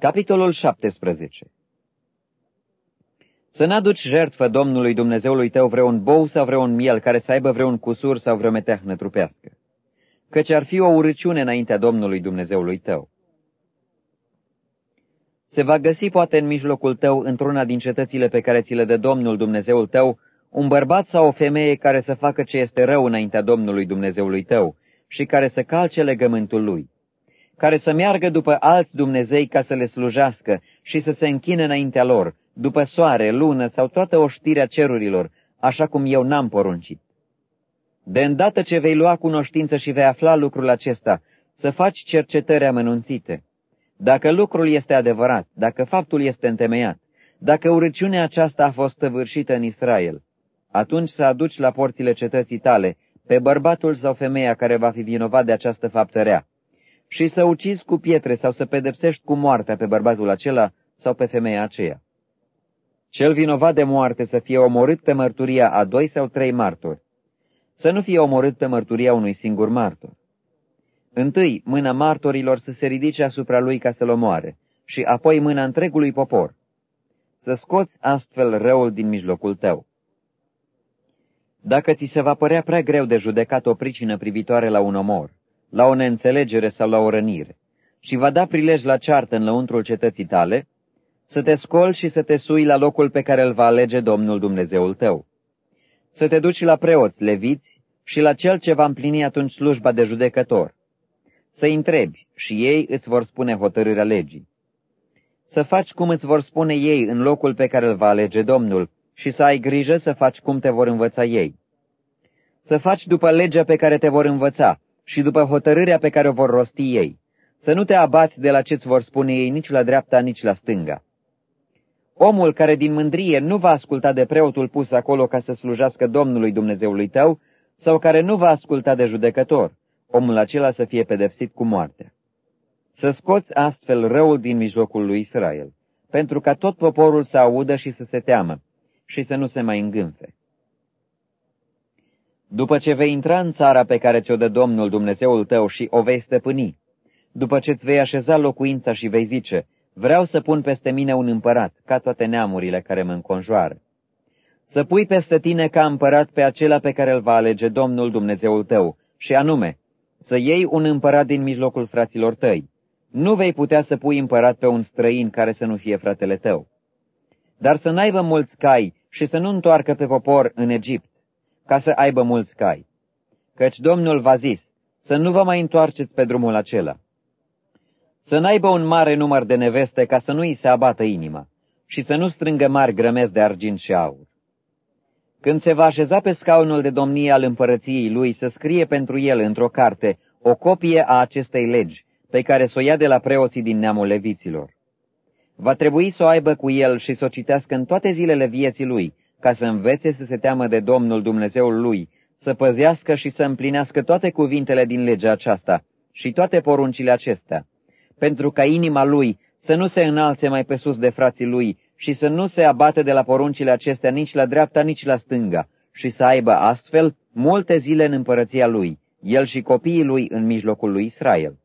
Capitolul 17 Să n-aduci jertfă Domnului Dumnezeului tău vreun bou sau vreun miel care să aibă vreun cusur sau vreo meteahnă trupească, căci ar fi o urăciune înaintea Domnului Dumnezeului tău. Se va găsi poate în mijlocul tău, într-una din cetățile pe care ți le dă Domnul Dumnezeul tău, un bărbat sau o femeie care să facă ce este rău înaintea Domnului Dumnezeului tău și care să calce legământul lui care să meargă după alți Dumnezei ca să le slujească și să se închine înaintea lor, după soare, lună sau toată oștirea cerurilor, așa cum eu n-am poruncit. De îndată ce vei lua cunoștință și vei afla lucrul acesta, să faci cercetări amănunțite. Dacă lucrul este adevărat, dacă faptul este întemeiat, dacă urăciunea aceasta a fost săvârșită în Israel, atunci să aduci la porțile cetății tale pe bărbatul sau femeia care va fi vinovat de această faptă rea, și să ucizi cu pietre sau să pedepsești cu moartea pe bărbatul acela sau pe femeia aceea. Cel vinovat de moarte să fie omorât pe mărturia a doi sau trei martori, să nu fie omorât pe mărturia unui singur martor. Întâi, mâna martorilor să se ridice asupra lui ca să-l omoare, și apoi mâna întregului popor. Să scoți astfel răul din mijlocul tău. Dacă ți se va părea prea greu de judecat o pricină privitoare la un omor, la o neînțelegere sau la o rănire, și va da prilej la ceartă în lăuntrul cetății tale, să te scoli și să te sui la locul pe care îl va alege Domnul Dumnezeul tău. Să te duci la preoți, leviți și la cel ce va împlini atunci slujba de judecător. Să-i întrebi și ei îți vor spune hotărârea legii. Să faci cum îți vor spune ei în locul pe care îl va alege Domnul și să ai grijă să faci cum te vor învăța ei. Să faci după legea pe care te vor învăța și după hotărârea pe care o vor rosti ei. Să nu te abați de la ce-ți vor spune ei nici la dreapta, nici la stânga. Omul care din mândrie nu va asculta de preotul pus acolo ca să slujească Domnului Dumnezeului tău, sau care nu va asculta de judecător, omul acela să fie pedepsit cu moartea. Să scoți astfel răul din mijlocul lui Israel, pentru ca tot poporul să audă și să se teamă, și să nu se mai îngânfe. După ce vei intra în țara pe care ți-o dă Domnul Dumnezeul tău și o vei stăpâni, după ce îți vei așeza locuința și vei zice, vreau să pun peste mine un împărat, ca toate neamurile care mă înconjoară. Să pui peste tine ca împărat pe acela pe care îl va alege Domnul Dumnezeul tău, și anume, să iei un împărat din mijlocul fraților tăi. Nu vei putea să pui împărat pe un străin care să nu fie fratele tău. Dar să n-aibă mulți cai și să nu întoarcă pe popor în Egipt, ca să aibă mulți cai. Căci Domnul v-a zis, să nu vă mai întoarceți pe drumul acela. Să n-aibă un mare număr de neveste ca să nu îi se abată inima și să nu strângă mari grămezi de argint și aur. Când se va așeza pe scaunul de domnie al împărăției lui, să scrie pentru el într-o carte o copie a acestei legi, pe care să o ia de la preoții din neamul leviților. Va trebui să o aibă cu el și să o citească în toate zilele vieții lui, ca să învețe să se teamă de Domnul Dumnezeul lui, să păzească și să împlinească toate cuvintele din legea aceasta și toate poruncile acestea, pentru ca inima lui să nu se înalțe mai pe sus de frații lui și să nu se abate de la poruncile acestea nici la dreapta, nici la stânga, și să aibă astfel multe zile în împărăția lui, el și copiii lui în mijlocul lui Israel.